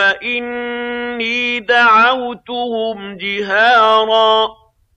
إِنِّي دَعَوْتُهُمْ جِهَارًا